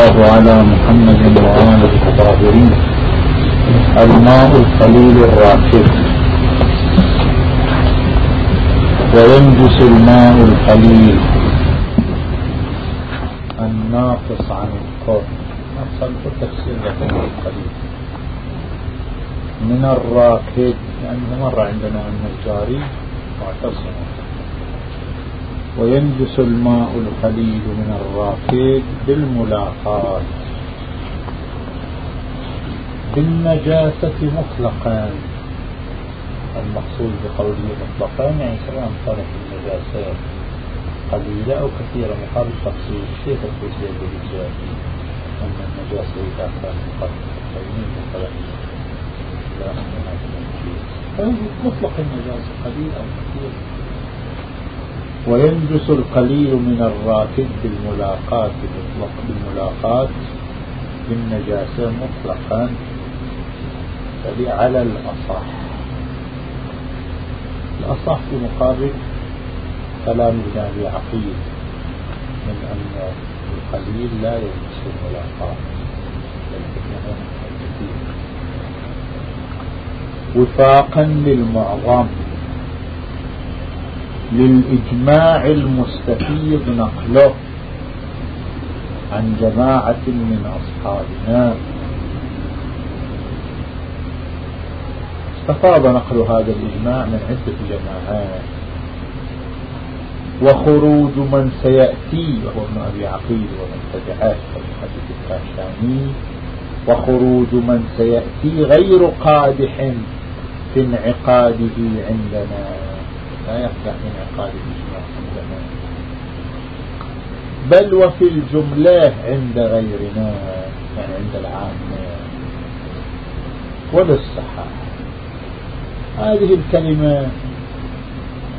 الله على محمد وآله الطاهرين. الماء القليل الراكد وينجس الماء القليل. الناقص عن القول. أصل تفسير الماء القليل. من الراكد يعني مر عندنا أن الجاري معتصم. وينجس الماء القليل من الراكد بالملاقات. بالنجاسة مطلقا. المقصود بقوله مطلقا يعني سواء كانت النجاسة. قليلة أو كثيرة مقابل تفصيل كيف تقول بالإجابة. أن النجاسة إذا كانت قد قليل مطلقا مطلق النجاسة قليل أو كثير. وينجس القليل من الراكد بالملاقات مطلق بالملاقات بالنجاسة مطلقا. على الأصح. الأصح في مقابل كلام ابن أبي عقيل من أن القليل لا ينجس الملاقات. وفاقا للمعظم. للإجماع المستفيض نقله عن جماعة من أصحابنا. استفاض نقل هذا الإجماع من عدة جماعات. وخروج من سيأتي وهو ابن أبي عقيل ومن تبعه كالمحدث الكاشاني. وخروج من سيأتي غير قادح في انعقاده عندنا. لا يفتح انعقاد الإجماع عندنا بل وفي الجملة عند غيرنا يعني عند العامة وللصحابة هذه الكلمة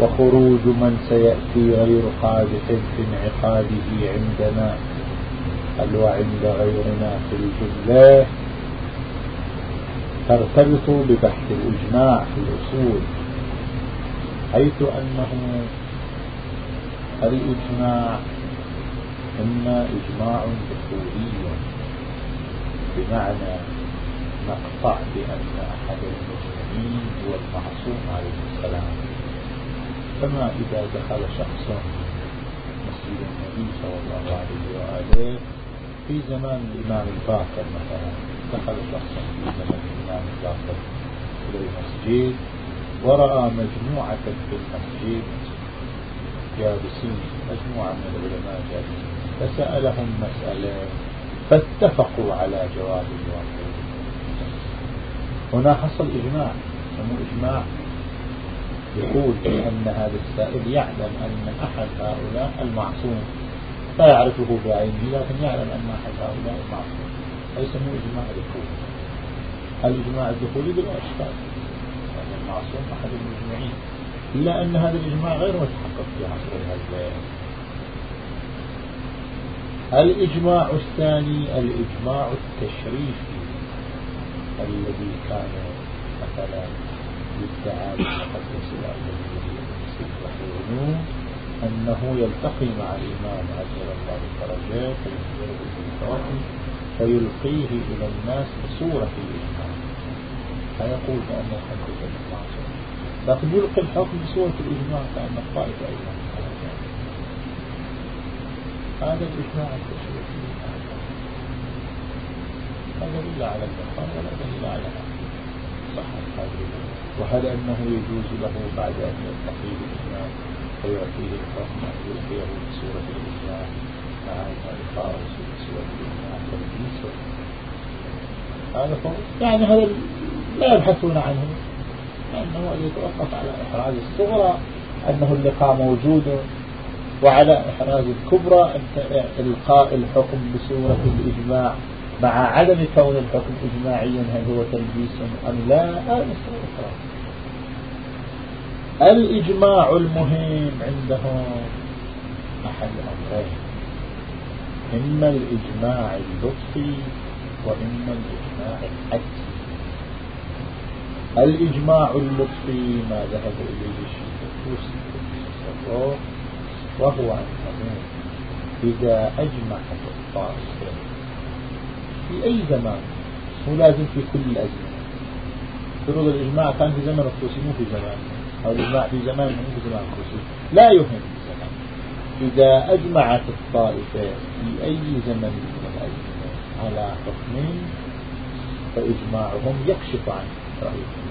وخروج من سيأتي غير قادح في انعقاده عندنا بل وعند غيرنا في الجملة؟ ترتبط ببحث الإجماع في الأصول. حيث أنه الإجماع إما إجماع دخولي بمعنى نقطع بأن أحد المسلمين هو المعصوم عليه السلام. كما إذا دخل شخص مسجد النبي صلى الله عليه وآله في زمان الإمام الباقر مثلا دخل شخص في زمان الإمام الباقر إلى المسجد ورأى مجموعة في المسجد جالسين مجموعة من العلماء جالسين فسألهم مسألة فاتفقوا على جواب الواحد هنا حصل إجماع. سمو إجماع. يقول أن هذا السائل يعلم أن أحد هؤلاء المعصوم. لا يعرفه بعينه لكن يعلم أن أحد هؤلاء معصوم فيسموه إجماع الدخول الإجماع الدخولي بلا المعصوم أحد المجمعين إلا أن هذا الإجماع غير متحقق في عصرنا الآن الإجماع الثاني الإجماع التشريفي الذي كان مثلا يدعى المقدس الأول أنه يلتقي مع الإمام عجل الله درجات فيخبره فيلقيه إلى الناس بصورة الإمام فيقول كأنه حدث المعصوم لكن يلقي الحكم بصورة الإجماع كأن الطائفة أيضا. هذا الإجماع التشريعي. هذا دليل على البقاء ولا دليل على صحة هذه وهل أنه يجوز له بعد أن يلتقي بالإمام فيعطيه الحكم أن يلقيه بصورة الإجماع؟ مع أن إلقاءه بصورة الإجماع. هذا يعني هذا لا يبحثون عنه. لأنه يتوقف على إحراز الصغرى أنه اللقاء موجود وعلى إحراز الكبرى إلقاء الحكم بصورة الإجماع مع عدم كون الحكم إجماعيا هل هو تلبيس أم لا هذا الإجماع المهم عندهم أحد أمرين إما الإجماع اللطفي وإما الإجماع الحدي الإجماع اللطفي ما ذهب إليه الشيخ وهو أنه إذا أجمعت الطائفة في أي زمان مو لازم في كل الأزمنة فروض الإجماع كان في زمن الطوسي مو في زمان. أو الإجماع في زمان مو في زمان الطوسي لا يهم الزمان إذا أجمعت الطائفة في أي زمن من الأزمنة على حكم فإجماعهم يكشف عن رأيهم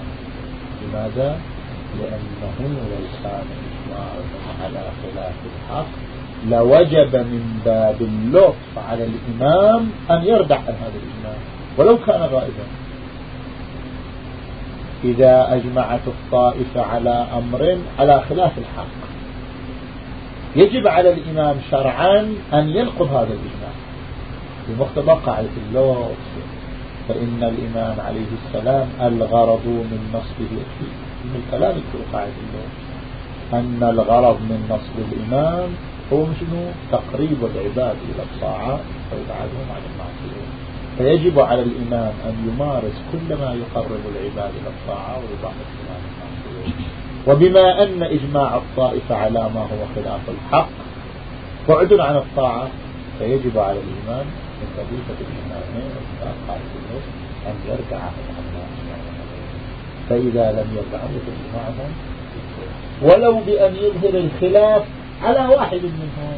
لماذا؟ لأنه لو كان على خلاف الحق لوجب من باب اللطف على الإمام أن يردع عن هذا الإجماع ولو كان غائبا إذا أجمعت الطائفة على أمر على خلاف الحق يجب على الإمام شرعا أن ينقض هذا الإجماع بمقتضى قاعدة اللطف فإن الإمام عليه السلام الغرض من نصبه. من الكلام يذكر قاعدة اللطف أن الغرض من نصب الإمام هو شنو؟ تقريب العباد إلى الطاعة وإبعادهم عن المعصية. فيجب على الإمام أن يمارس كل ما يقرب العباد إلى الطاعة وإبعادهم عن المعصية. وبما أن إجماع الطائفة على ما هو خلاف الحق بعد عن الطاعة فيجب على الإمام من وظيفة الإمامين أن يرجع عن فإذا لم يرجعوا معهم ولو بأن يظهر الخلاف على واحد منهم.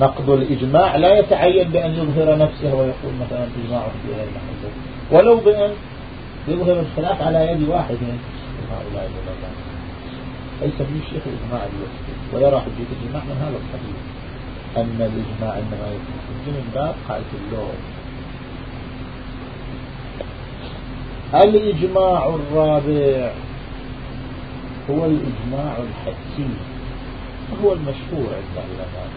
نقض الإجماع لا يتعين بأن يظهر نفسه ويقول مثلا إجماع في غير محله ولو بأن يظهر الخلاف على يد واحد. من هؤلاء العلماء فيسميه الشيخ الإجماع الوحدي ويرى حجية الإجماع من هذا القبيل أن الإجماع إنما يكون من باب قاعدة اللغة الإجماع الرابع هو الإجماع الحسي وهو المشهور عند العلماء.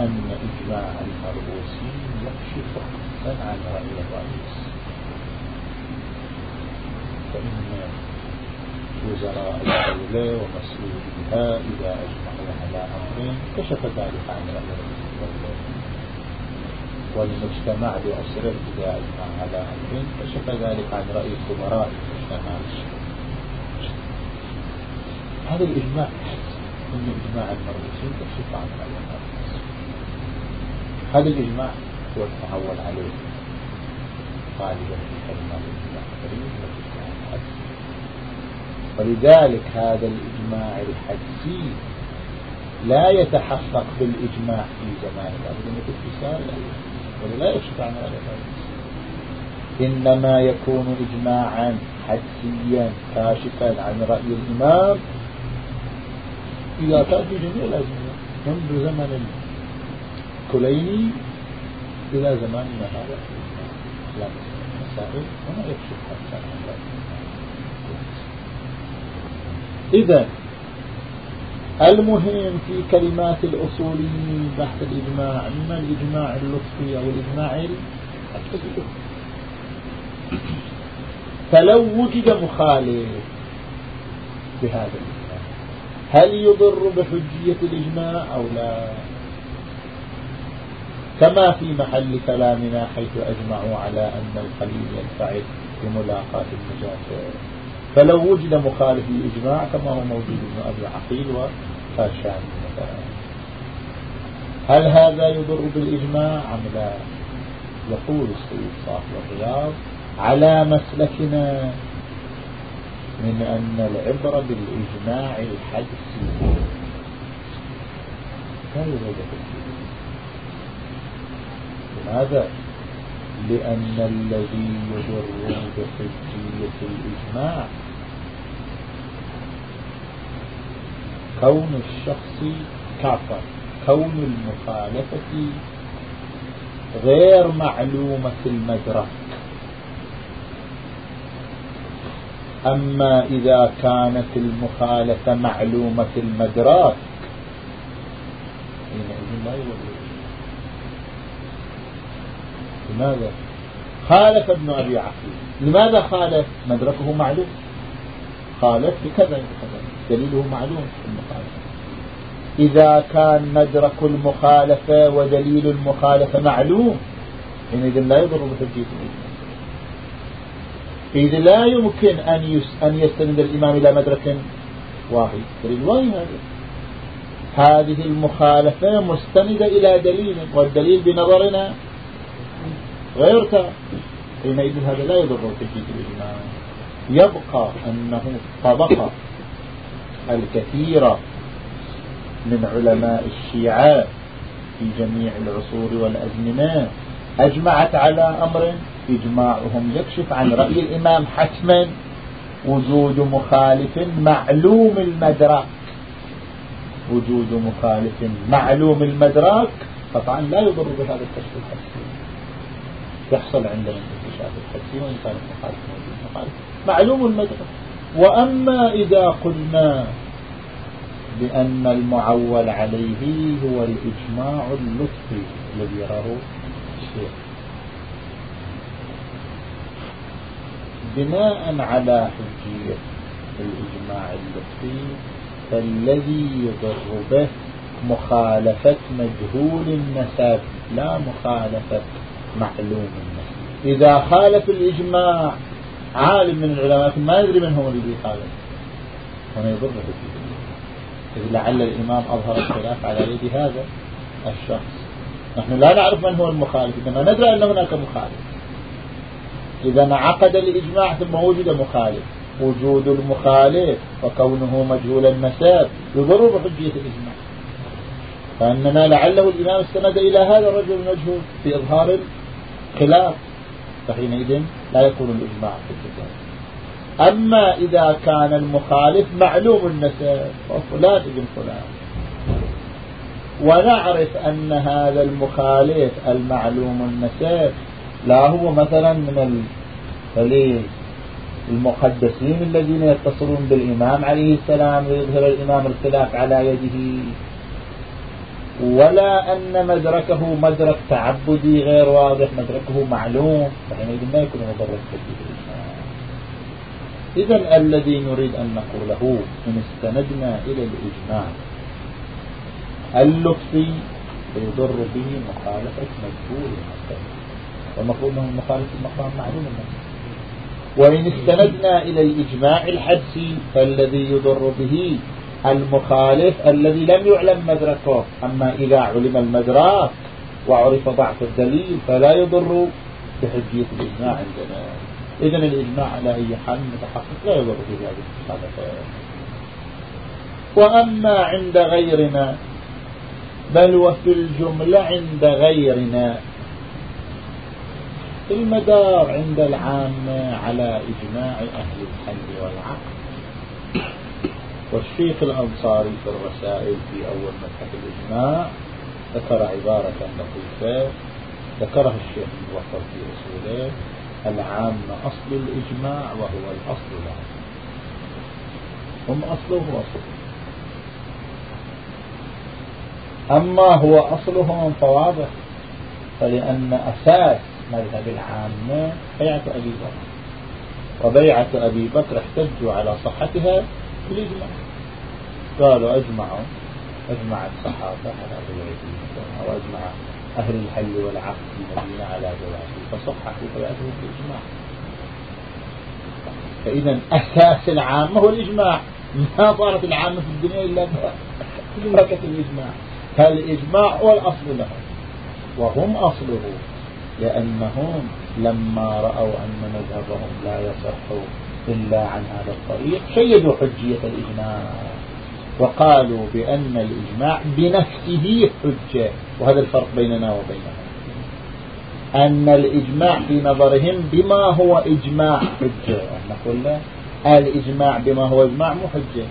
أن إجماع المرؤوسين يكشف عن رأي الرئيس. فإن وزراء الدولة ومسؤوليها إذا أجمعوا على أمر كشف ذلك عن والمجتمع بأسره إذا أجمع على أمر كشف ذلك عن رأي خبراء المجتمع. هذا الإجماع من إجماع المرمسين كشف عن رأي هذا الإجماع هو المعول عليه. غالبا في كلمات الإجماع ولذلك هذا الإجماع الحدسي لا يتحقق بالإجماع في زمان الأبد الاتصال ولا لا يكشف عن هذا إنما يكون إجماعا حدسيا كاشفا عن رأي الإمام. إذا كان في جميع الأزمنة منذ زمن الكليني إلى زماننا هذا. لا مسائل وما يكشف حتى عن رأي إذا المهم في كلمات الأصوليين بحث الإجماع إما الإجماع اللطفي أو الإجماع فلو وجد مخالف بهذا الإجماع هل يضر بحجية الإجماع أو لا؟ كما في محل كلامنا حيث أجمعوا على أن القليل ينفعل بملاقاة المجافر فلو وجد مخالف للإجماع كما هو موجود ابن أبي عقيل مثلا هل هذا يضر بالإجماع أم لا؟ يقول السيد صاحب الرياض على مسلكنا من أن العبرة بالإجماع الحدسي لا يضر لماذا؟ لأن الذي يضر بحجية الإجماع كون الشخص كافر كون المخالفة غير معلومة المدرك. أما إذا كانت المخالفة معلومة المدرك لماذا؟ خالف ابن أبي عقيل لماذا خالف؟ مدركه معلوم. خالف بكذا بكذا. دليله معلوم في المخالفة. إذا كان مدرك المخالفة ودليل المخالفة معلوم حينئذ لا يضر بحجية إذا لا يمكن أن أن يستند الإمام إلى مدرك واحد. دليل واحد هذا. هذه المخالفة مستندة إلى دليل والدليل بنظرنا غير تام. حينئذ هذا لا يضر تجديد الإجماع يبقى أنه طبقة الكثير من علماء الشيعة في جميع العصور والأزمنة أجمعت على أمر إجماعهم يكشف عن رأي الإمام حتما وجود مخالف معلوم المدرك. وجود مخالف معلوم المدرك قطعا لا يضر بهذا الكشف الحسي. يحصل عندنا انكشاف الحسي وإن كان المخالف موجود معلوم المدرك. وأما إذا قلنا بأن المعول عليه هو الإجماع اللطفي الذي يراه الشيخ. بناء على حجية الإجماع اللطفي فالذي يضر به مخالفة مجهول النسب لا مخالفة معلوم النسب. إذا خالف الإجماع عالم من العلماء ما يدري من هو الذي خالف هنا يضر به إذ لعل الإمام أظهر الخلاف على يد هذا الشخص. نحن لا نعرف من هو المخالف إنما ندري أن هناك مخالف. إذا انعقد الإجماع ثم وجد مخالف. وجود المخالف وكونه مجهول المساب يضر بحجية الإجماع. فأننا لعله الإمام استند إلى هذا الرجل المجهول في إظهار الخلاف. فحينئذ لا يكون الإجماع في الكتاب. أما إذا كان المخالف معلوم النسب وفلان ابن فلان. ونعرف أن هذا المخالف المعلوم النسب لا هو مثلا من المقدسين الذين يتصلون بالإمام عليه السلام ويظهر الإمام الخلاف على يده. ولا أن مدركه مدرك تعبدي غير واضح مدركه معلوم. فحينئذ ما يكون مضرك تجديد إذا الذي نريد أن نقوله إن استندنا إلى الإجماع. اللطفي يضر به مخالفة مجهول المقام. والمفروض أنه مخالف المقام معلوم. وإن استندنا إلى الإجماع الحدسي فالذي يضر به المخالف الذي لم يعلم مدركه. أما إذا علم المدرك وعرف ضعف الدليل فلا يضر بحجية الإجماع عندنا. إذا الإجماع على أي حال متحقق لا يضر في هذه الحالة وأما عند غيرنا بل وفي الجملة عند غيرنا المدار عند العامة على إجماع أهل الحل والعقل. والشيخ الأنصاري في الرسائل في أول مدحة الإجماع ذكر عبارة لطيفة ذكرها الشيخ الموفر في أصوله العام أصل الإجماع وهو الأصل له هم أصله أصله أما هو أصلهم فواضح فلأن أساس مذهب العامة بيعة أبي بكر وبيعة أبي بكر احتجوا على صحتها بالإجماع قالوا أجمعوا أجمع الصحابة على بيعته وأجمع أهل الحل والعقد في المدينة على جوازه فصححوا بيعته بالإجماع فإذا أساس العامة هو الإجماع. ما صارت العامة في الدنيا إلا ببركة الإجماع. فالإجماع هو الأصل لهم وهم أصله لأنهم لما رأوا أن مذهبهم لا يصح إلا عن هذا الطريق شيدوا حجية الإجماع. وقالوا بأن الإجماع بنفسه حجة وهذا الفرق بيننا وبينهم. أن الإجماع في نظرهم بما هو إجماع حجة. نقول له الإجماع بما هو إجماع مو حجة.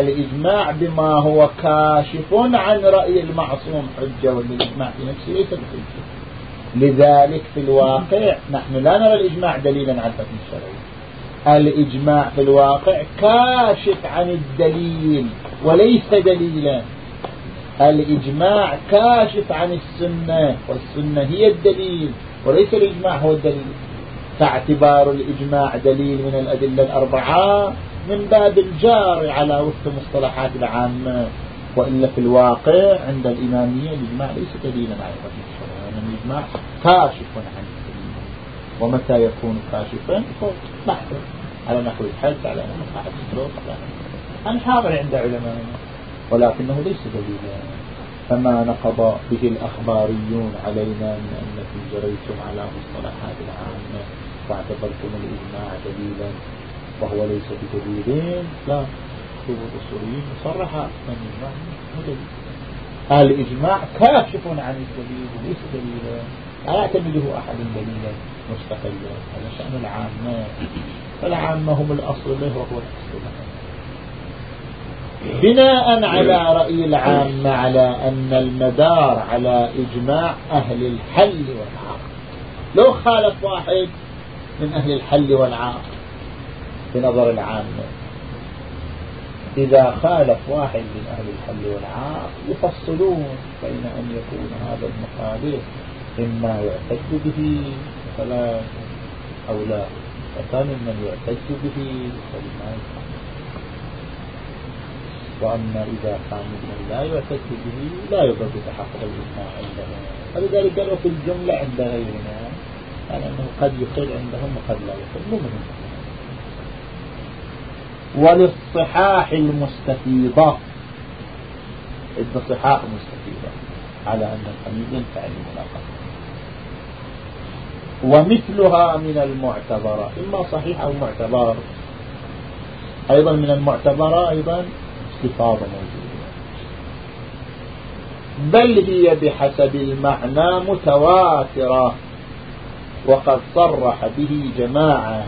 الإجماع بما هو كاشف عن رأي المعصوم حجة والإجماع في نفسه ليس بحجة. لذلك في الواقع نحن لا نرى الإجماع دليلا على الحكم الشرعي الإجماع في الواقع كاشف عن الدليل وليس دليلا. الإجماع كاشف عن السنة والسنة هي الدليل وليس الإجماع هو الدليل. فاعتبار الإجماع دليل من الأدلة الأربعة من باب الجار على وفق مصطلحات العامة. وإلا في الواقع عند الإمامية الإجماع ليس دليلا على لأن الإجماع كاشف عن الدليل ومتى يكون كاشفا؟ بحث. على نحو الحج على نحو الحج الحاضر عند علمائنا ولكنه ليس دليلا. فما نقض به الأخباريون علينا من أنكم جريتم على مصطلحات العامة واعتبرتم الإجماع دليلا وهو ليس بدليل لا كتب الأصوليين مصرحة أن الإجماع مو دليل الإجماع كاشف عن الدليل وليس دليلا. لا يعتمده أحد دليلا. مستقلا هذا شأن العامة فالعامة هم الأصل له وهو الأصل؟ بناء على رأي العامة على أن المدار على إجماع أهل الحل والعقد لو خالف واحد من أهل الحل والعقد بنظر العامة إذا خالف واحد من أهل الحل والعقد يفصلون بين أن يكون هذا المخالف إما يعتد به فلا أو لا. وكان من يعتد به فلما وأما إذا كان ممن لا يعتد به لا يضر بتحقق الإجماع عندنا فلذلك قالوا في الجملة عند غيرنا يعني أنه قد يقل عندهم وقد لا يقل مهم. وللصحاح المستفيضة. عند صحاح مستفيضة على أن الحميد ينفع الملاقة ومثلها من المعتبرة. إما صحيح أو معتبر. أيضا من المعتبرة أيضا استفاضة موجودة. بل هي بحسب المعنى متواترة وقد صرح به جماعة.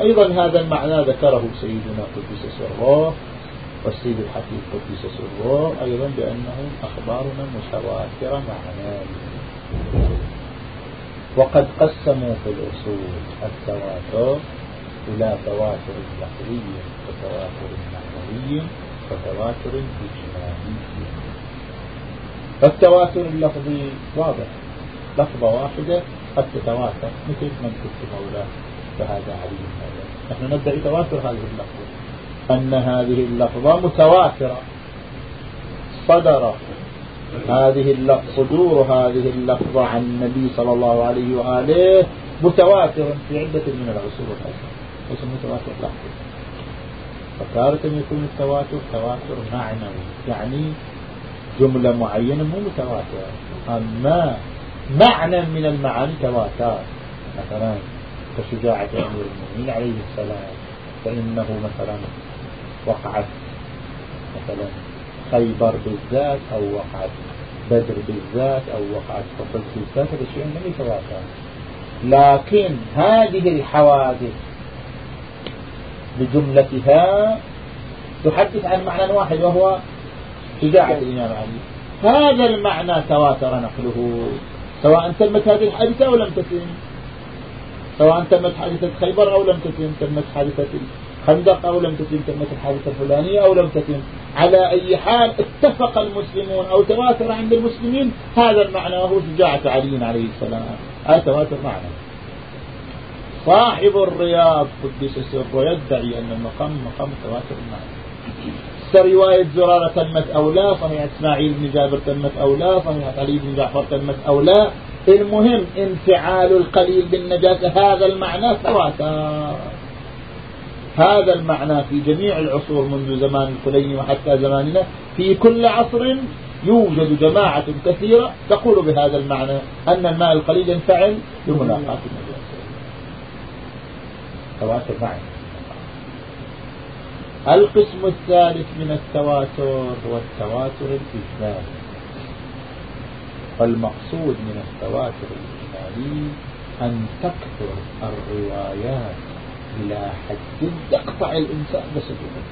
أيضا هذا المعنى ذكره سيدنا قدس سره والسيد الحكيم قدس سره أيضا بأنه أخبارنا متواترة معناه وقد قسموا في الأصول التواتر إلى تواتر لفظي وتواتر معنوي وتواتر إجمالي. فالتواتر اللفظي واضح. لفظة واحدة قد تتواتر مثل من كنت مولاه فهذا علي هذا نحن ندعي تواتر هذه اللفظة. أن هذه اللفظة متواترة. صدر هذه صدور هذه اللفظة عن النبي صلى الله عليه وآله متواتر في عدة من العصور الأخرى. يسمى تواتر لحظي فتارة يكون التواتر تواتر معنوي يعني جملة معينة مو متواترة. أما معنى من المعاني تواتر. مثلا كشجاعة أمير المؤمنين عليه السلام فإنه مثلا وقعت مثلا خيبر بالذات أو وقعت بدر بالذات أو وقعت قبل بالذات هذا شيء لم يتواتر. لكن هذه الحوادث بجملتها تحدث عن معنى واحد وهو شجاعة الإمام علي. هذا المعنى تواتر نقله سواء تمت هذه الحادثة أو لم تتم. سواء تمت حادثة خيبر أو لم تتم تمت حادثة خندق أو لم تتم تمت الحادثة الفلانية أو لم تتم. على أي حال اتفق المسلمون أو تواتر عند المسلمين هذا المعنى وهو شجاعة علي عليه السلام. هذا تواتر معنى. صاحب الرياض قدس سره يدعي أن المقام مقام تواتر المعنى رواية زرارة تمت أو لا صحيح إسماعيل بن جابر تمت أو لا صحيح علي بن جعفر تمت أو لا. المهم انفعال القليل بالنجاسة هذا المعنى تواتر. هذا المعنى في جميع العصور منذ زمان الكليني وحتى زماننا. في كل عصر يوجد جماعة كثيرة تقول بهذا المعنى أن الماء القليل ينفعل بملاقاة النجاسة تواتر معنى القسم الثالث من التواتر هو التواتر الإجمالي. فالمقصود من التواتر الإجمالي أن تكثر الروايات. إلى حد يقطع الإنسان بسجوده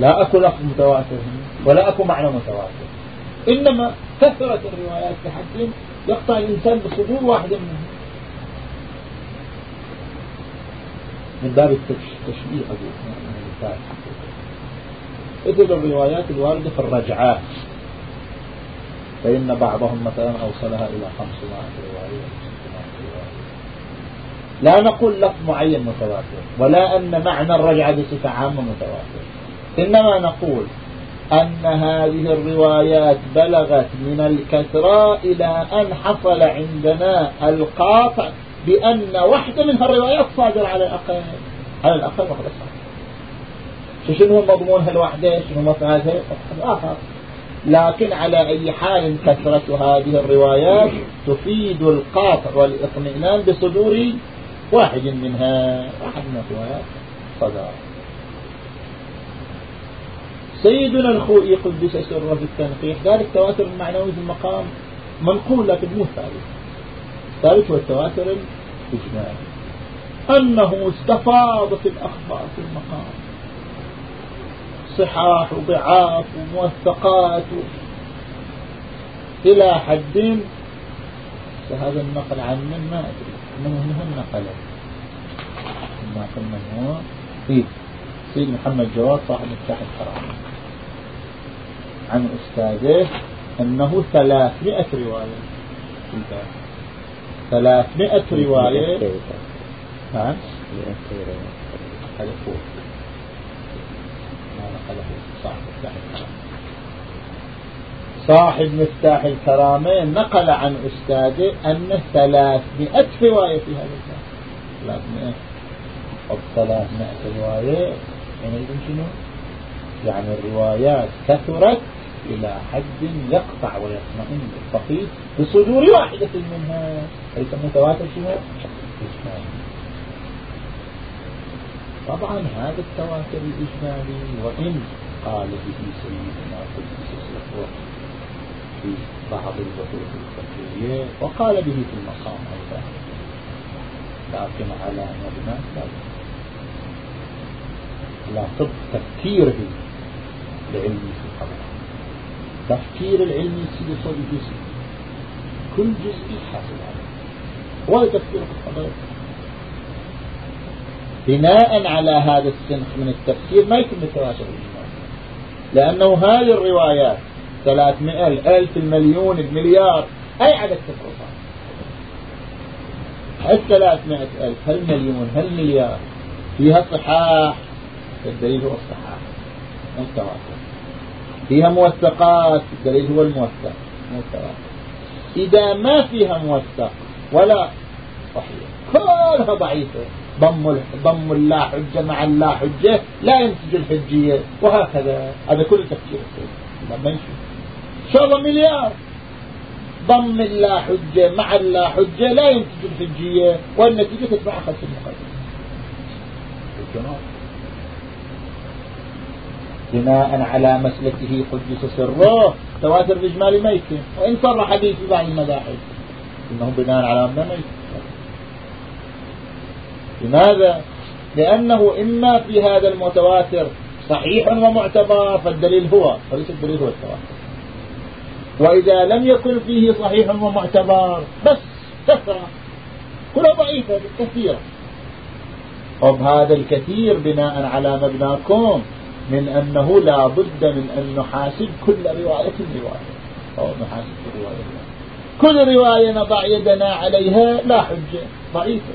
لا أكو لفظ متواتر ولا أكو معنى متواتر. إنما كثرت الروايات بحد يقطع الإنسان بصدور واحد منهم. من باب التشبيه مثل الروايات الواردة في الرجعات. فإن بعضهم مثلا أوصلها إلى 500 رواية. لا نقول لفظ معين متواتر ولا أن معنى الرجعة بصفة عامة متواتر. إنما نقول أن هذه الروايات بلغت من الكثرة إلى أن حصل عندنا القاطع بأن واحدة من الروايات صادرة على الأقل على الأقل واحدة صادرة شنو هو مضمونها الوحدة شنو مفادها آخر. لكن على أي حال كثرة هذه الروايات تفيد القاطع والإطمئنان بصدور واحد منها. واحد من الروايات. صدر سيدنا الخوئي قدس سره في التنقيح. ذلك التواتر المعنوي في المقام منقول لكن مو ثابت. ثابت هو التواتر الإجمالي. أنه استفاض في الأخبار في المقام. صحاح وضعاف وموثقات إلى حد فهذا النقل عن من؟ ما أدري. من هو؟ النقل؟ الناقل من هو. سيد. سيد محمد جواد صاحب مفتاح الحرام عن أستاذه أنه ثلاثمائة رواية. ثلاثمائة رواية. ها؟ هذا فوق. ما نقله صاحب مفتاح الحرام صاحب مفتاح الكرامة نقل عن أستاذه أن ثلاثمائة رواية في هذا الباب ثلاثمائة أو ثلاثمائة رواية يعني شنو؟ يعني الروايات كثرت إلى حد يقطع ويطمئن الفقيه بصدور واحدة منها ليس متواتر شنو؟ طبعا هذا التواتر الإجمالي وإن قال به سيدنا قدس في بعض البحوث الفقهية وقال به في المقام أيضا لكن على مبنى لا طب تفكيره العلمي في القضاء تفكير العلمي يصير صوب جزء كل جزء حاصل عليه. ولا تفكير في القضاء بناء على هذا السنخ من التفسير ما يتم التواصل لأنه هذه الروايات 300 ألف المليون المليار أي عدد تفرصات هل 300 ألف هل مليون هل مليار؟ فيها صحاح. الدليل هو الصحاح. التواتر فيها موثقات. الدليل هو الموثق. التواتر إذا ما فيها موثق ولا صحيح. كلها ضعيفة. ضم ضم اللا حجة مع اللا حجة لا ينتج الحجية وهكذا. هذا كل تفكير إن شاء الله مليار. ضم اللا حجة مع اللا حجة لا ينتج الحجية والنتيجة تتبع خلف المقدمة. بناء على مسلكه قدس سره تواتر الإجمالي ما يمكن وإن صرح به في بعض المذاهب إنه بناء على ما لماذا؟ لأنه إما في هذا المتواتر صحيح ومعتبر فالدليل هو وليس الدليل هو التواتر. وإذا لم يكن فيه صحيح ومعتبر بس كثرة. كلها ضعيفة كثيرة. وبهذا الكثير بناء على مبناكم من أنه لا بد من أن نحاسب كل رواية رواية. أو نحاسب كل رواية. كل رواية نضع يدنا عليها لا حجة ضعيفة.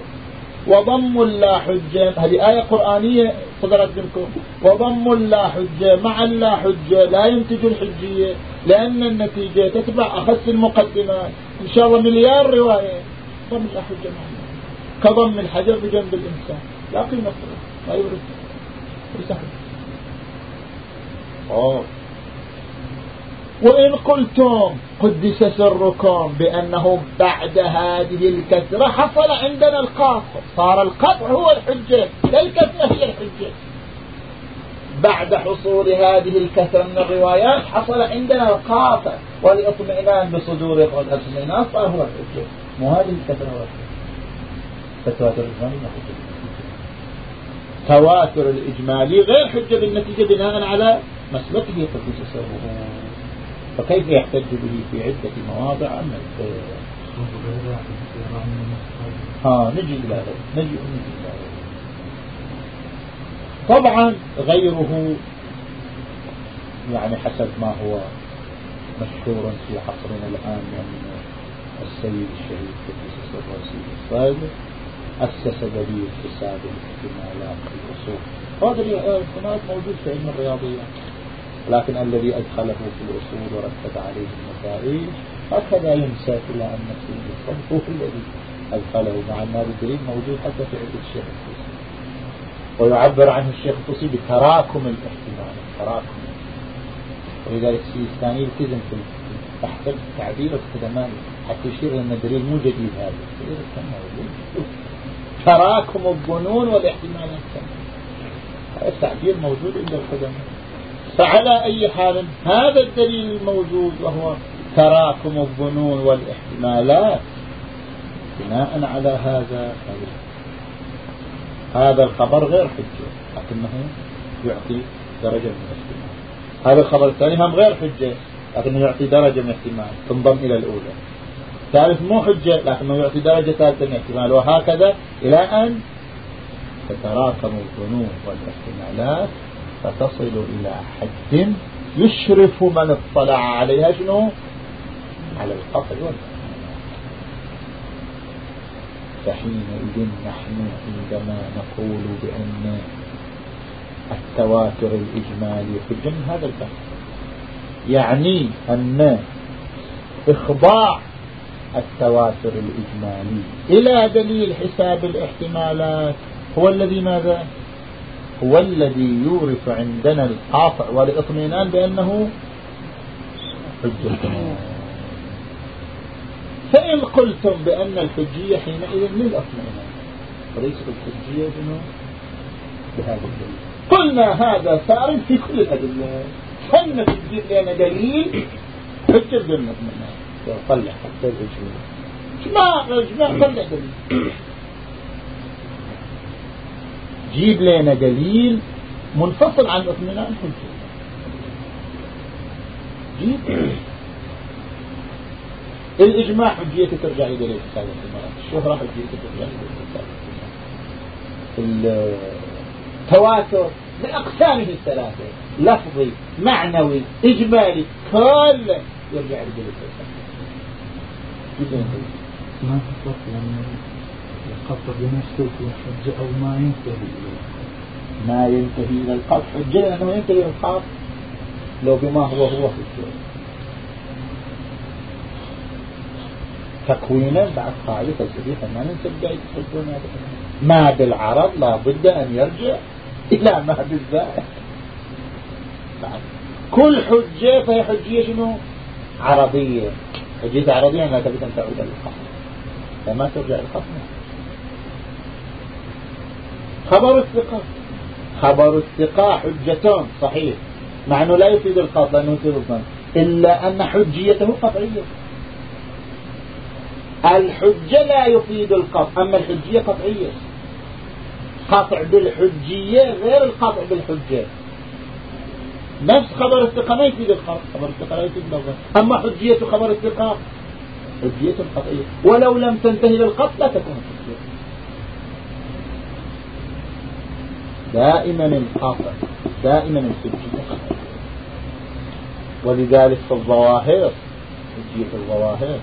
وضم لا حجة. هذه آية قرآنية صدرت منكم. وضم لا حجة مع لا حجة لا ينتج الحجية لأن النتيجة تتبع أخس المقدمات إن شاء الله مليار رواية. ضم لا حجة معنا كضم الحجر بجنب الإنسان. لا قيمة. لا يورث. يسهل أوه. وإن قلتم قدس سركم بأنه بعد هذه الكثرة حصل عندنا القطع صار القطع هو الحجة لا الكثرة هي الحجة. بعد حصول هذه الكثرة من الروايات حصل عندنا القاطع والإطمئنان بصدور الاطمئنان صار هو الحجة. مو هذه الكثرة هو ما حجة تواتر الإجمالي غير حجة بالنتيجة بناء على مسلكه قدس سره فكيف يحتج به في عدة مواضع؟ أما ها نجي إلى نجي, نجي إلى طبعا غيره يعني حسب ما هو مشهور في عصرنا الآن من السيد الشهيد قدس سره السيد الصادق أسس دليل حساب الاحتمالات في الأصول. هذا الاحتمالات موجود في علم الرياضيات لكن الذي أدخله في الأصول ورتب عليه المسائل هكذا ينسى إلى أن نفسه بالضبط هو الذي أدخله مع أن هذا الدليل موجود حتى في عدة الشيخ ويعبر عنه الشيخ الطوسي بتراكم الاحتمال تراكم. ولذلك الثاني يلتزم في تحت التعبير والخدمات حتى يشير أن الدليل مو جديد هذا تراكم الظنون والاحتمالات هذا التعبير موجود عند الخدمات فعلى أي حال هذا الدليل الموجود وهو تراكم الظنون والاحتمالات. بناء على هذا هذا الخبر غير حجة لكنه يعطي درجة من الاحتمال. هذا الخبر الثاني هم غير حجة لكنه يعطي درجة من الاحتمال تنضم إلى الأولى. الثالث مو حجة لكنه يعطي درجة ثالثة من الاحتمال وهكذا إلى أن تتراكم الظنون والاحتمالات. فتصل إلى حد يشرف من اطلع عليها شنو؟ على والقطع فحينئذ نحن عندما نقول بأن التواتر الإجمالي حجة من هذا البحث يعني أن إخضاع التواتر الإجمالي إلى دليل حساب الاحتمالات هو الذي ماذا؟ هو الذي يورث عندنا القاطع والاطمئنان بأنه حجة فإن قلتم بأن الحجية حينئذ للأطمئنان وليس الحجية بهذا الدليل. قلنا هذا سار في كل الأدلة. فن تجيب لنا دليل؟ حجة بدون اطمئنان طلع حتى الإجماع ما إجماع طلع دليل. جيب لنا دليل منفصل عن الاطمئنان حجة جيب. الإجماع حجيته ترجع إلى والسنة الشهرة حجيته ترجع إلى الكتاب التواتر بأقسامه الثلاثة. لفظي معنوي إجمالي كل يرجع إلى الكتاب ما يعني القطع بنفسه حجة أو ما ينتهي ما ينتهي إلى القطع حجة لأنه ينتهي إلى القطع لو بما هو هو في الشيء تكوينا بعد قاعدة فلسفية ما ننسى هذا ما بالعرض لا بد أن يرجع إلى ما بالذات. كل حجة فهي حجية شنو؟ عربية. حجية عربية لا تبد أن تعود للخصم فما ترجع للخصم خبر الثقة. خبر الثقة حجة صحيح. مع أنه لا يفيد الخاص لأنه يفيد الظن إلا أن حجيته قطعية. الحجة لا يفيد القطع أما الحجية قطعية. قطع بالحجية غير القطع بالحجة. نفس خبر الثقة ما يفيد القطع خبر الثقة لا يفيد النظر أما حجية خبر الثقة حجية قطعية. ولو لم تنتهي للقطع لا تكون. حجية دائما القطع دائما قطعية ولذلك في الظواهر حجية الظواهر.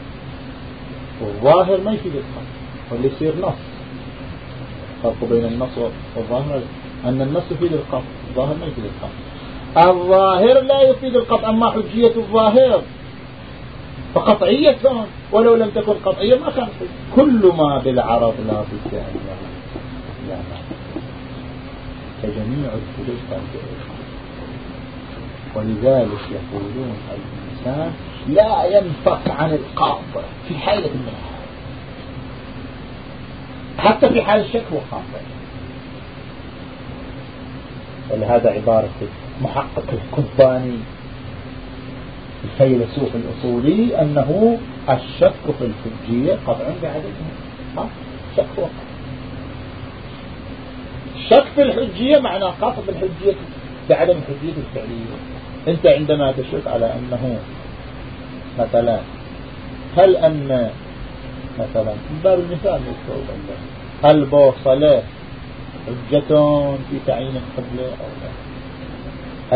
والظاهر ما يفيد القطع واللي يصير نص. فرق بين النص والظاهر أن النص يفيد القطع الظاهر ما يفيد القطع الظاهر لا يفيد القطع أما حجية الظاهر. فقطعية ولو لم تكن قطعية ما كان كل ما بالعرض لا بد أن لا فجميع الحجج ولذلك يقولون الإنسان لا ينفك عن القاطع في حالة من حتى في حال الشك هو قاطع. ولهذا عبارة محقق الكباني الفيلسوف الأصولي أنه الشك في الحجية قطع بعدم شك هو شك في الحجية معنى قطع بالحجية بعدم الحجية الفعلية أنت عندما تشك على أنه مثلا هل أن مثلا باب المثال البوصلة حجة في تعيين القبلة أو لا؟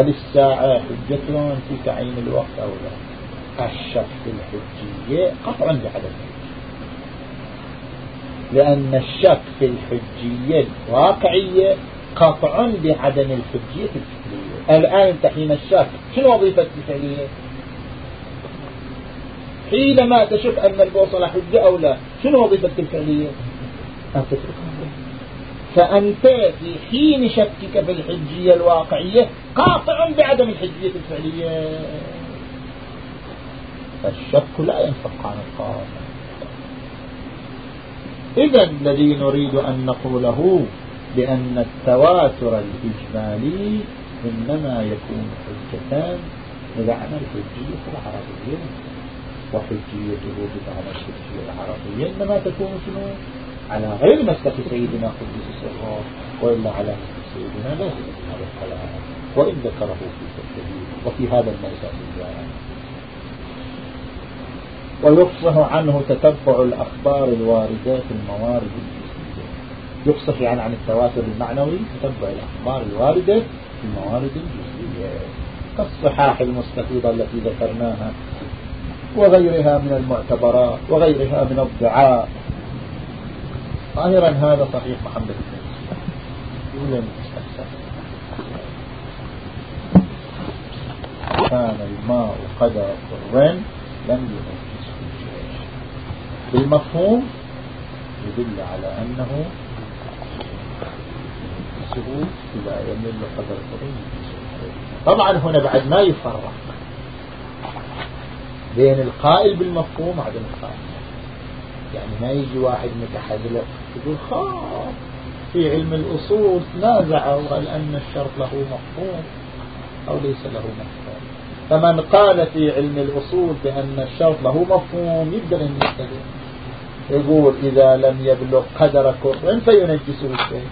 هل الساعة حجة في تعيين الوقت أو لا؟ الشك الحجية قطعا بعدم. لأن الشك في الحجية الواقعية قطع بعدم الحجية الفعلية. الآن انت حين الشك شنو وظيفة الفعلية؟ حينما تشك أن البوصلة حجة أو لا شنو وظيفتك الفعلية؟ فأنت في حين شكك في الحجية الواقعية قاطع بعدم الحجية الفعلية. فالشك لا ينفق عن القاطع. إذا الذي نريد أن نقوله بأن التواتر الإجمالي إنما يكون حجتان بمعنى الحجية العربية وحجيته بمعنى الحجية العربية إنما تكون شنو؟ على غير مسلك سيدنا قدس سره وإلا على مسلك سيدنا لا هذا الكلام وإن ذكره في التدبير وفي هذا المأساة الجاهل ويفصح عنه تتبع الأخبار الواردة في الموارد الجسمية يفصح يعني عن التواتر المعنوي تتبع الأخبار الواردة في الموارد الجسمية كالصحاح المستفيضة التي ذكرناها وغيرها من المعتبرات وغيرها من الدعاء ظاهرا هذا صحيح محمد. بن يوجد كان الماء قدر قرين لم شيء بالمفهوم يدل على أنه ينجسه إذا يمل قدر قرين طبعا هنا بعد ما يفرق بين القائل بالمفهوم وعدم القائل. يعني ما يجي واحد متحذلق يقول خاف في علم الأصول تنازعوا هل أن الشرط له مفهوم أو ليس له مفهوم. فمن قال في علم الأصول بأن الشرط له مفهوم يقدر ينتهي يقول إذا لم يبلغ قدر كفر فينجسه الشيء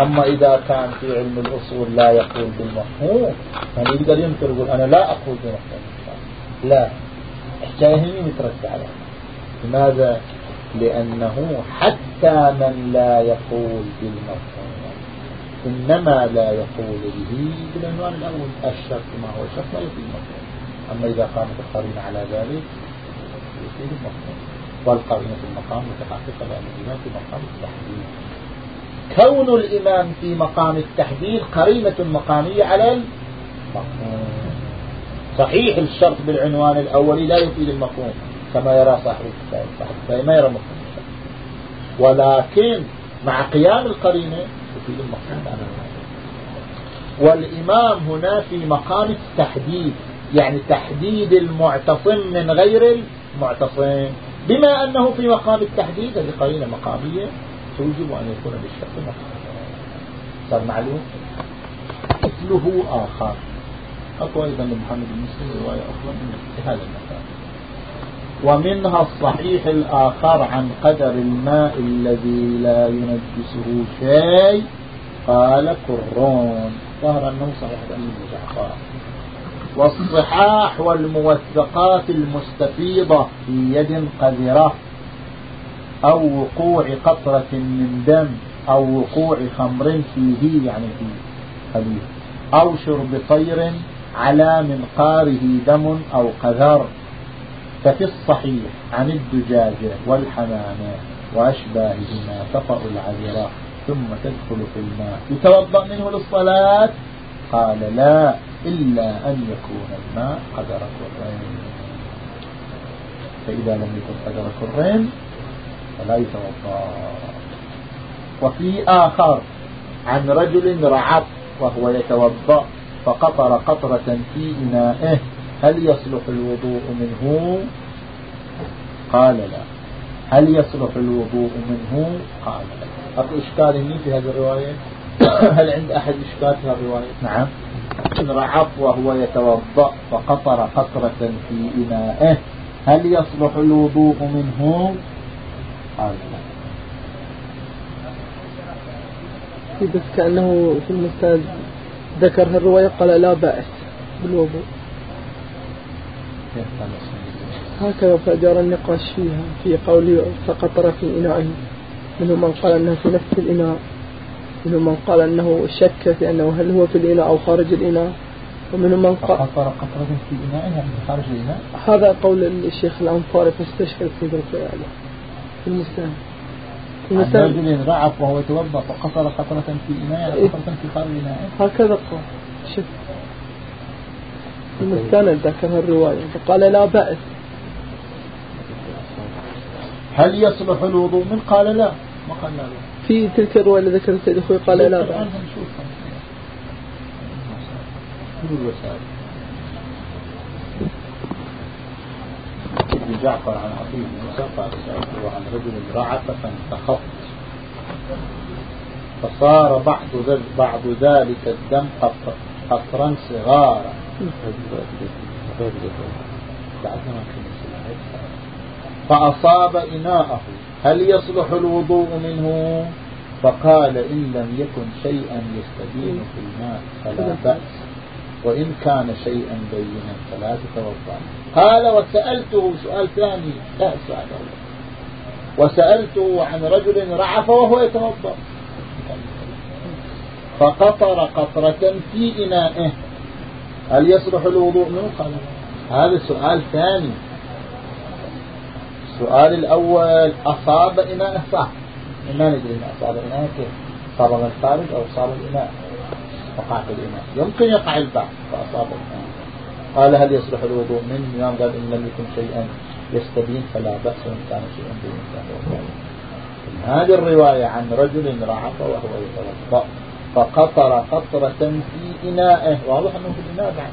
أما إذا كان في علم الأصول لا يقول بالمفهوم يعني يقدر ينكر يقول أنا لا أقول بمفهوم. لا الحكاية هي مترتبة على لماذا؟ لأنه حتى من لا يقول بالمفهوم إنما لا يقول به بالعنوان الأول الشرط ما هو؟ الشرط لا يفيد المفهوم أما إذا قامت القرينة على ذلك يفيد المفهوم والقرينة في المقام متحققة لأن الإمام في مقام التحديد. كون الإمام في مقام التحديد قرينة مقامية على المفهوم. صحيح الشرط بالعنوان الأولي لا يفيد المفهوم كما يرى صاحب الكتاب صاحب الكتاب ما يرى الشرط. ولكن مع قيام القرينة يفيد المفهوم. والإمام هنا في مقام التحديد يعني تحديد المعتصم من غير المعتصم. بما أنه في مقام التحديد هذه قرينة مقامية توجب أن يكون بالشرط مفهوم صار معلوم؟ مثله آخر. أقوى أيضا لمحمد بن مسلم رواية أخرى من هذا المكان ومنها الصحيح الآخر عن قدر الماء الذي لا ينجسه شيء قال كرون. ظهر أنه صحيح بن جعفر. والصحاح والموثقات المستفيضة في يد قذرة أو وقوع قطرة من دم أو وقوع خمر فيه يعني في خليل أو شرب طير على منقاره دم أو قذر. ففي الصحيح عن الدجاجة والحمامة وأشباههما تطأ العذراء ثم تدخل في الماء. يتوضأ منه للصلاة؟ قال لا. إلا أن يكون الماء قدر كرين. فإذا لم يكن قدر كرين فلا يتوضأ وفي آخر عن رجل رعب وهو يتوضأ فقطر قطرة في إنائه هل يصلح الوضوء منه؟ قال لا. هل يصلح الوضوء منه؟ قال لا. أكو إشكال في هذه الرواية؟ هل عند أحد إشكال في هذه الرواية؟ نعم. رعف وهو يتوضأ فقطر قطرة في إنائه هل يصلح الوضوء منه؟ قال لا. بس كأنه في المستند ذكر الرواية قال لا بأس بالوضوء. هكذا فجر النقاش فيها في قوله فقطر في إنائه منهم من قال أنه في نفس الإناء. منهم من قال أنه شك في أنه هل هو في الإناء أو خارج الإناء. ومنهم من قال قطر قطرة في إناء يعني خارج الإناء. هذا قول الشيخ الأنصاري في ذلك يعني في المستند. عن رجل رعف وهو يتوضأ فقصر قطرة في إناء يعني إيه. قطرة في خارج إناء هكذا قال. شوف. المستند ذكر الرواية فقال لا بأس. هل يصلح الوضوء من؟ قال لا. ما قال لا. في تلك الرواية اللي ذكرت سيد أخوي قال لا. بأس ابن جعفر عن عطيه بن سألته عن رجل رعف فانتخط فصار بعض بعض ذلك الدم قطرا صغارا. فأصاب إناءه. هل يصلح الوضوء منه؟ فقال إن لم يكن شيئا يستبين في الماء فلا بأس. وإن كان شيئا بينا فلا تتوضأ. قال وسألته سؤال ثاني. لا سؤال وسألته عن رجل رعف وهو يتوضأ. فقطر قطرة في إنائه. هل يصلح الوضوء منه؟ قال هذا سؤال ثاني. السؤال الأول أصاب إناءه صح؟ ما ندري إن أصاب إناءه كيف؟ من الخارج أو صاب الإناء؟ وقع في الإناء. يمكن يقع البعض فأصاب الإناء. قال هل يصلح الوضوء منه الإمام قال إن لم يكن شيئا يستبين فلا بأس وإن كان شيئا بين فهو هذه الرواية عن رجل رعف وهو يتوضأ فقطر قطرة في إنائه واضح أنه في الإناء بعد.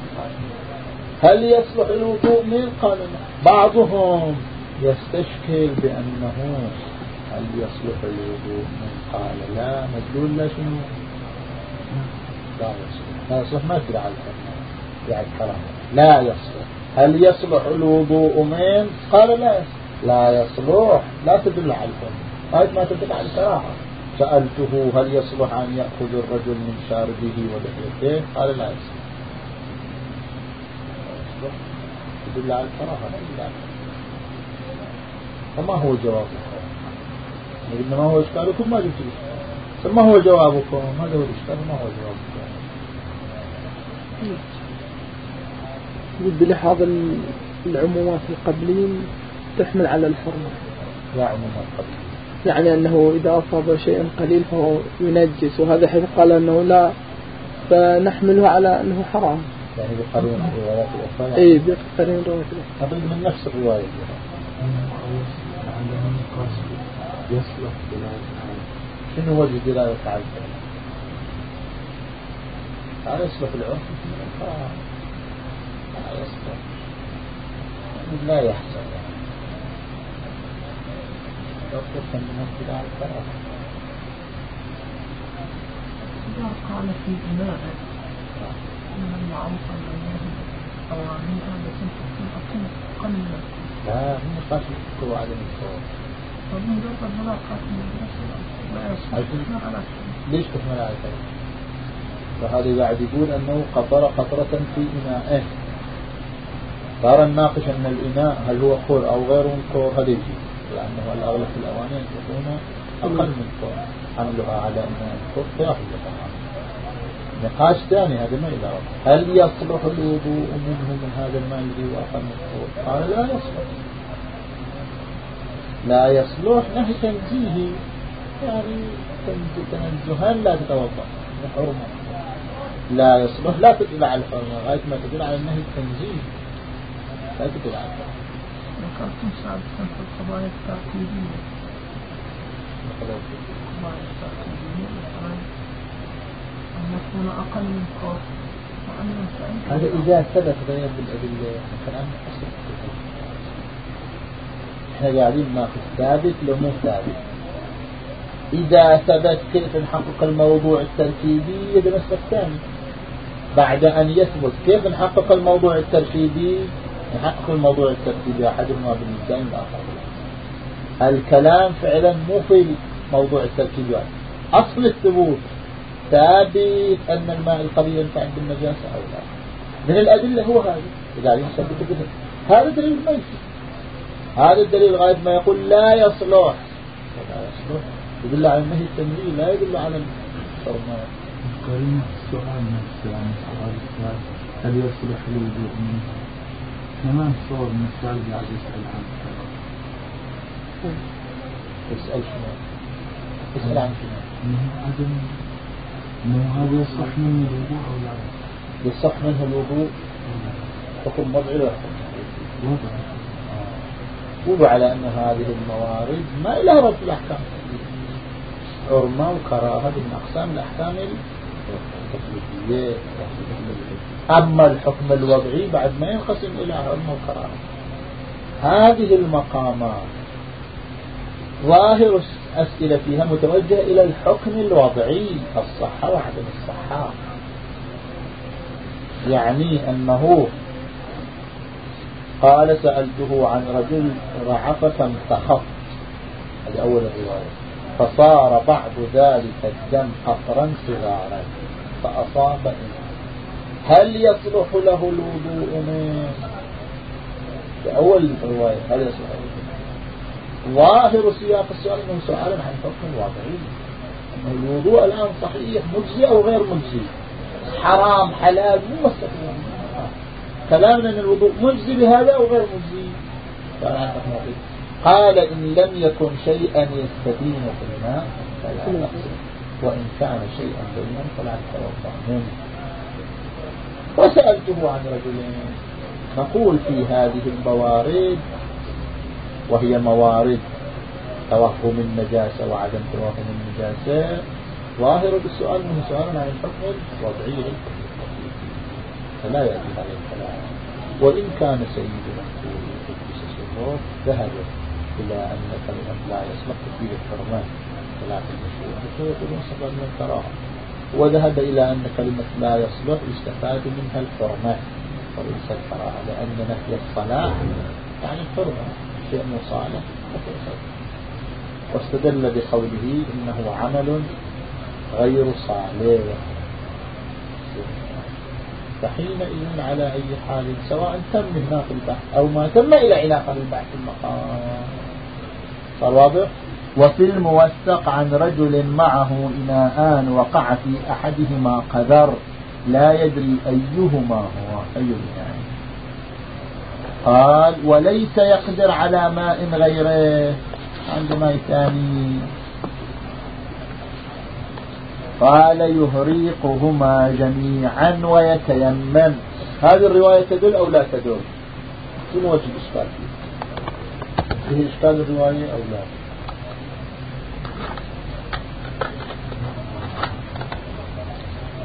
هل يصلح الوضوء من قال بعضهم يستشكل بأنه هل يصلح الوضوء؟ من قال لا. مدلول لا شنو؟ لا يصلح. لا يصلح ما تدري على يعني كلام. لا يصلح. هل يصلح الوضوء من؟ قال لا. لا يصلح. لا تدل على الفم هذه ما تدل على الكراهة. سألته هل يصلح أن يأخذ الرجل من شاربه ولحيته؟ قال لا يصلح. تدل على على فما هو جوابكم إنما هو إشكالكم ما جبت ما هو جوابكم هذا هو الإشكال ما هو جوابكم بلحاظ العمومات القبلين تحمل على الحرمة. لا عمومات قبلين يعني أنه إذا أصاب شيئا قليل فهو ينجس وهذا حيث قال أنه لا فنحمله على أنه حرام. يعني بقرين الروايات الأخرى. إيه بقرين الروايات الأخرى. هذا من نفس الرواية. يصلح شنو وجه دلالة على الكلام هذا يصلح العرف لا يصلح. يعني لا يحصل. يصلح من الكراهة إذا قال في إناء من المعروف أن الله قوانين هذا تكون أقل لا نقاش الفكر وعدم الصواب ليش تحمل على الكلام فهذا يقول أنه قطر قطرة في إنائه صار الناقش أن الإناء هل هو خور أو غير من خور؟ هذا يجي لأنه الأغلب في الأواني أن تكون أقل من خور. حملها على إناء الخور خلاف نقاش ثاني هذا ما إلى هل يصلح الوضوء منه من هذا الماء الذي هو أقل من خور؟ قال لا يصلح. لا يصلح نهي تنزيه يعني تنزها لا تتوضا حرمة لا يصلح. لا تدل على الحرمة. غاية ما تدل على النهي التنزيه. لا تدل على الحرمة. ذكرتم سابقا في القضايا التعقيدية. القضايا التعقيدية مثلا أن يكون أقل من هذا إذا ثبت غير بالأدلة. مثلا أصل إحنا قاعدين ناخذ ثابت لو مو ثابت. إذا ثبت كيف نحقق الموضوع التركيبي هذا مسلك ثاني بعد أن يثبت كيف نحقق الموضوع التركيبي؟ نحقق الموضوع التركيبي أحدهما بالمثال الآخر. الكلام فعلا مو في موضوع التركيبي. أصل الثبوت ثابت أن الماء القليل ينفع بالنجاسة أو لا. من الأدلة هو هذا. إذا يثبت هذا دليل ما هذا الدليل غاية ما يقول لا يصلح. لا يصلح. يدل على النهي التنزيل لا يدل على الحرمات كريم السؤال نفسه يعني سؤال هل يصلح الوضوء منه؟ كمان صور من السؤال قاعد يسأل عنه يسأل شنو؟ يسأل عن شنو؟ انه عدم انه هذا يصح منه الوضوء أو لا؟ يصح منه الوضوء؟ حكم وضعي ولا حكم وضع وضع على أن هذه الموارد ما رد في الأحكام. حرمة وكراهة من أقسام الأحكام التكليفية أما الحكم الوضعي بعد ما ينقسم إلى حرمة وكراهة. هذه المقامات ظاهر أسئلة فيها متوجهة إلى الحكم الوضعي الصحة وعدم الصحة. يعني أنه قال سألته عن رجل رعف فانتخط هذه أول الرواية. فصار بعد ذلك الدم قطرا صغارا فأصاب إنه هل يصلح له الوضوء من أول الرواية هل يصلح له ظاهر سياق السؤال أنه سؤال عن حكم أنه الوضوء الآن صحيح مجزي أو غير مجزي حرام حلال مو مسألة كلامنا أن الوضوء مجزي بهذا أو غير مجزي؟ قال إن لم يكن شيئا يستدين في الماء فلا وإن كان شيئا بينا فلا تتوضا منه وسألته عن رجلين. نقول في هذه الموارد وهي موارد توهم النجاسة وعدم توهم النجاسة ظاهر بالسؤال منه سؤال عن الحكم الوضعي. فلا يأتي هذا الكلام. وإن كان سيدنا الرسول ذهب إلى أن كلمة لا يصلح تفيد الحرمان خلاف المشروع فيقولون صدر من الكراهة. وذهب إلى أن كلمة لا يصلح يستفاد منها الحرمة وليس الكراهة لأن نفي الصلاة يعني الحرمة شيء مصالح واستدل بقوله إنه عمل غير صالح. فحينئذ على أي حال سواء تم هناك البحث أو ما تم إلى علاقة البحث المقام. صار واضح؟ وفي الموثق عن رجل معه إناءان وقع في أحدهما قذر لا يدري أيهما هو أي الإناء؟ قال وليس يقدر على ماء غيره. عند ماء ثاني. قال يهريقهما جميعا ويتيمم. هذه الرواية تدل أو لا تدل؟ شنو وجه الإشكال فيه؟ إشكال الرواية أو لا؟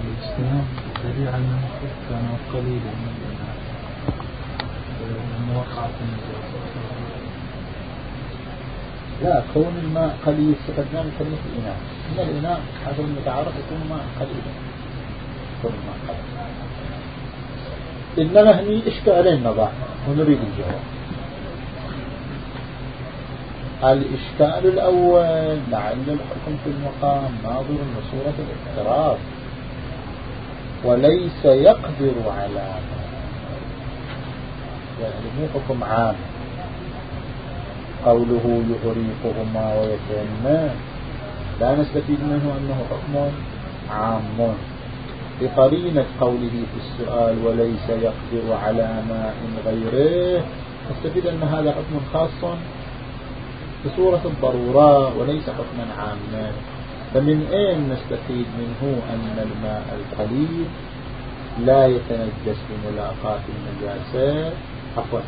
الاجتهاد سريعا كان قليلا. من وقعت لا كون الماء قليل استفدنا من كلمة الإناء. إن الإناء حسب المتعارف يكون ماء قليلا كون الماء قليل. إنما هني إشكالين نضع ونريد الجواب. الإشكال الأول؟ لعل الحكم في المقام ناظر لصورة الاقتراض وليس يقدر على يعني مو حكم عام. قوله يغريقهما ويتيمم لا نستفيد منه أنه حكم عام. بقرينة قوله في السؤال وليس يقدر على ماء غيره نستفيد أن هذا حكم خاص بصورة الضرورة وليس حكما عاما. فمن أين نستفيد منه أن الماء القليل لا يتنجس بملاقاة النجاسة عفوا.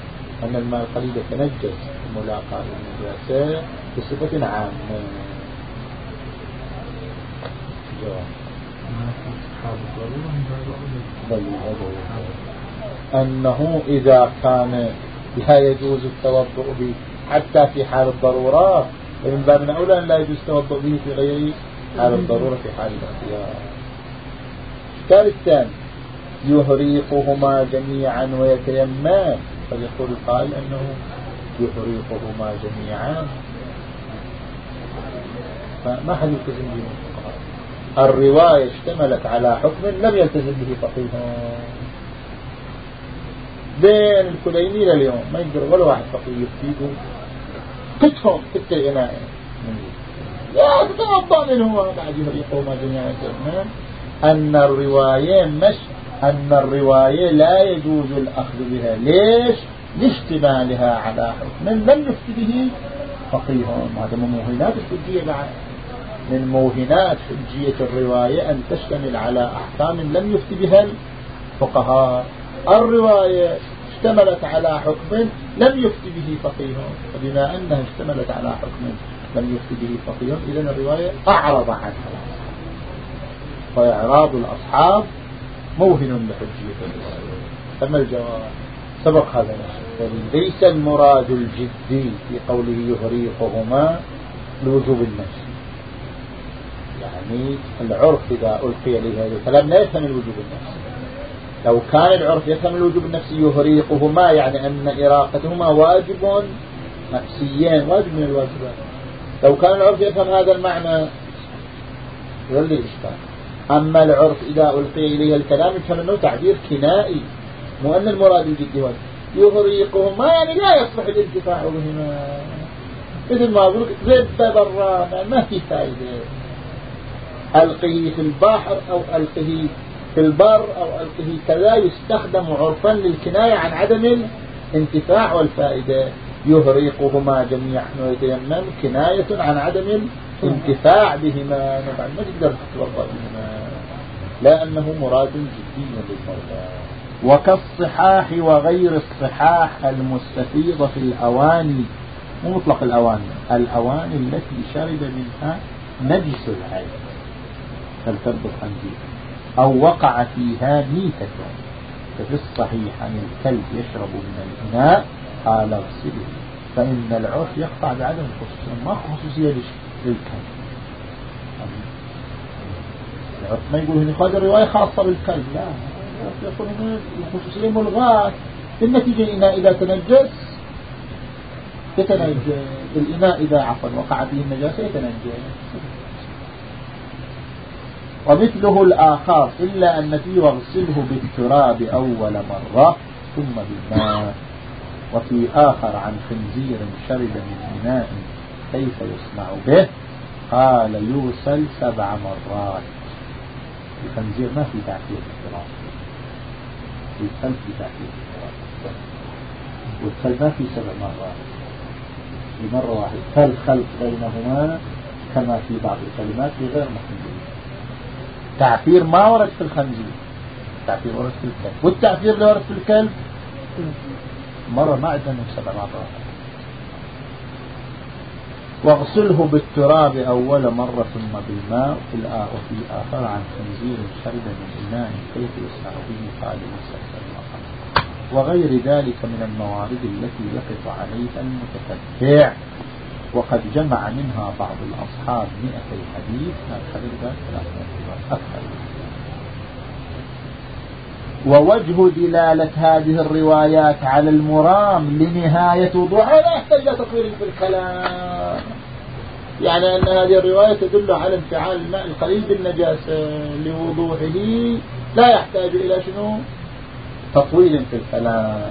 أن الماء القليل يتنجس بملاقاة النجاسة بصفة عامة. أنه إذا كان لا يجوز التوضؤ به حتى في حال الضرورة ومن باب أولى أن لا يجوز التوضؤ به في غير حال الضرورة في حال الاختيار. الشكال الثاني يهريقهما جميعا ويتيمم فيقول القائل أنه يهريقهما جميعا. فما حد يلتزم به الرواية اشتملت على حكم لم يلتزم به فقيه. بين الكلينين اليوم ما يقدر ولا واحد فقيه يفتيكم قتهم قت الإناء لا تتوضأ منهما بعد يهريقهما جميعا. أن الرواية مش أن الرواية لا يجوز الأخذ بها. ليش؟ لاشتمالها على حكم لم يفت به فقيه. هذا من موهنات الحجية بعد. من موهنات حجية الرواية أن تشتمل على أحكام لم يفت بها الفقهاء الرواية اشتملت على حكم لم يفت به فقيه. فبما أنها اشتملت على حكم لم يفتي به فقيه إذا الرواية أعرض عنها. فإعراض الأصحاب موهن الرواية فما الجواب؟ سبق هذا ليس المراد الجدي في قوله يهريقهما الوجوب النفسي يعني العرف إذا ألقي له هذا الكلام لا يفهم الوجوب النفسي لو كان العرف يفهم الوجوب النفسي يهريقهما يعني أن إراقتهما واجب نفسيين واجب من الواجبات. لو كان العرف يفهم هذا المعنى يولي إشكال أما العرف إذا ألقي إليه الكلام أنه تعبير كنائي مو أن المراد واجب يغريقهما يعني لا يصلح الانتفاع بهما مثل ما أقول زيد تبرانا ما في فائدة ألقه في البحر أو ألقه في البر أو ألقه كذا يستخدم عرفا للكناية عن عدم الانتفاع والفائدة. يهريقهما جميعا ويتيمم كناية عن عدم الانتفاع بهما. نفعل ما تقدر تتوضأ بهما. لا أنه مراد جدي للمولى وكالصحاح وغير الصحاح المستفيضة في الأواني مو مطلق الأواني الأواني التي شرب منها نجس العين. كالكلب الخنزير أو وقع فيها ميتة. ففي الصحيح أن الكلب يشرب من الإناء قال اغسله. فإن العرف يقطع بعدم الخصوصية ما خصوصية للكلب. ما يقول هنا هذه الرواية خاصة بالكلب لا. يكون الخصوصية ملغاة بالنتيجة الإناء إذا تنجس يتنجس. الإناء إذا عفوا وقع فيه النجاسة يتنجس. ومثله الآخر إلا أن فيه واغسله بالتراب أول مرة ثم بالماء. وفي آخر عن خنزير شرب من إناء كيف يصنع به؟ قال يغسل سبع مرات. الخنزير ما في تعفير التراب الكلب في تعفير التراب والكلب ما في سبع مرات. في مرة واحدة. فالخلق بينهما كما في بعض الكلمات في غير محمد التعفير ما ورد في الخنزير. التعفير ورد في الكلب والتعفير اللي ورد في الكلب مرة ما عندنا سبع مرات. واغسله بالتراب أول مرة ثم بالماء وفي آخر عن خنزير شرب من إناء كيف به قال وغير ذلك من الموارد التي يقف عليها المتتبع. وقد جمع منها بعض الأصحاب مئتي حديث أكثر أكثر ووجه دلالة هذه الروايات على المرام لنهاية وضوحها لا يحتاج تطوير في الكلام. يعني أن هذه الرواية تدل على انفعال الماء القليل بالنجاسة لوضوحه. لا يحتاج إلى شنو؟ تطويل في الكلام.